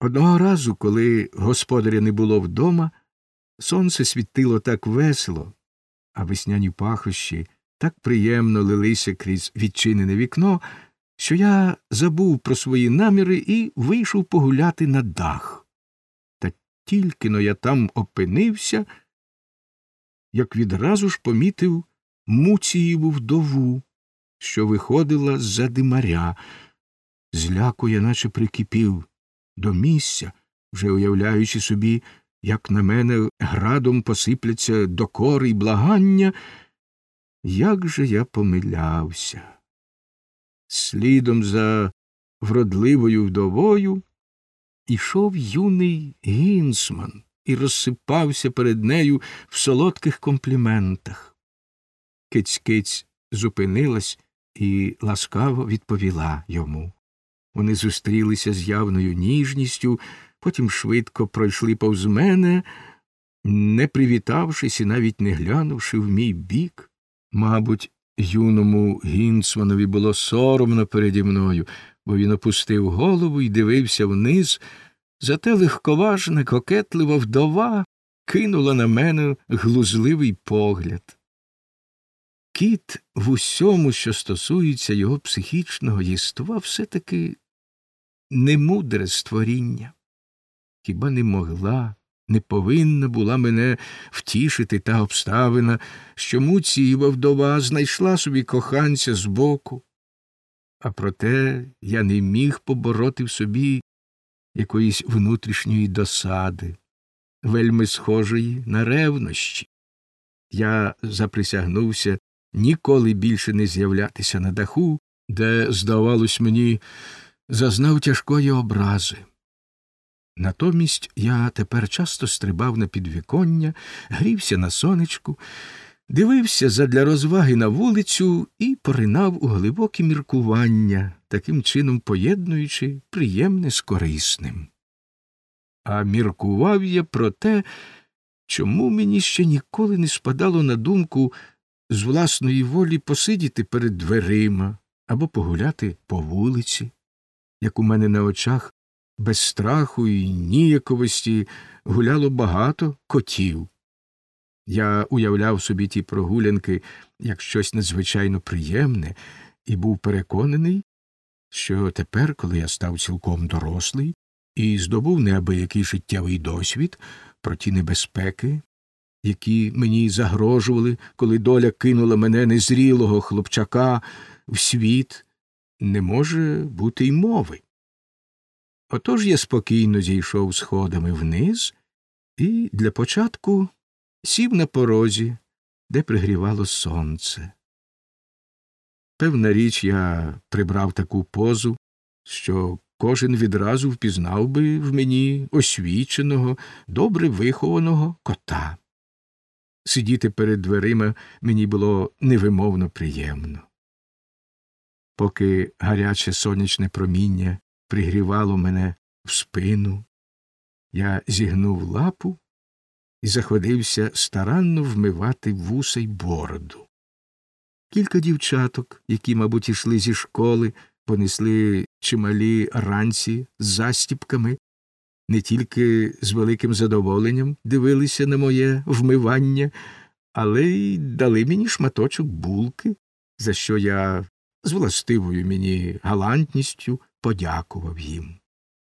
Одного разу, коли господаря не було вдома, сонце світило так весело, а весняні пахощі так приємно лилися крізь відчинене вікно, що я забув про свої наміри і вийшов погуляти на дах. Та тільки но я там опинився, як відразу ж помітив Муцієву вдову, що виходила з за димаря. Зляку я наче прикипів до місця, вже уявляючи собі, як на мене градом посипляться докори й благання, як же я помилявся. Слідом за вродливою вдовою ішов юний гінсман і розсипався перед нею в солодких компліментах. Киць-киць зупинилась і ласкаво відповіла йому. Вони зустрілися з явною ніжністю, потім швидко пройшли повз мене, не привітавшись і навіть не глянувши в мій бік. Мабуть, юному Гінцманові було соромно переді мною, бо він опустив голову і дивився вниз, зате легковажна, кокетлива вдова кинула на мене глузливий погляд. Кіт в усьому, що стосується його психічного єства, все таки немудре створіння. Хіба не могла, не повинна була мене втішити та обставина, що Муцієва вдова знайшла собі коханця збоку, а проте я не міг побороти в собі якоїсь внутрішньої досади, вельми схожої на ревнощі. Я заприсягнувся ніколи більше не з'являтися на даху, де, здавалось мені, зазнав тяжкої образи. Натомість я тепер часто стрибав на підвіконня, грівся на сонечку, дивився задля розваги на вулицю і поринав у глибокі міркування, таким чином поєднуючи приємне з корисним. А міркував я про те, чому мені ще ніколи не спадало на думку з власної волі посидіти перед дверима або погуляти по вулиці, як у мене на очах без страху і ніяковості гуляло багато котів. Я уявляв собі ті прогулянки як щось надзвичайно приємне, і був переконаний, що тепер, коли я став цілком дорослий і здобув неабиякий життєвий досвід про ті небезпеки, які мені загрожували, коли доля кинула мене незрілого хлопчака в світ, не може бути й мови. Отож я спокійно зійшов сходами вниз і для початку сів на порозі, де пригрівало сонце. Певна річ, я прибрав таку позу, що кожен відразу впізнав би в мені освіченого, добре вихованого кота. Сидіти перед дверима мені було невимовно приємно. Поки гаряче сонячне проміння пригрівало мене в спину, я зігнув лапу і заходився старанно вмивати вуса й бороду. Кілька дівчаток, які, мабуть, ішли зі школи, понесли чималі ранці з застіпками, не тільки з великим задоволенням дивилися на моє вмивання, але й дали мені шматочок булки, за що я з властивою мені галантністю подякував їм.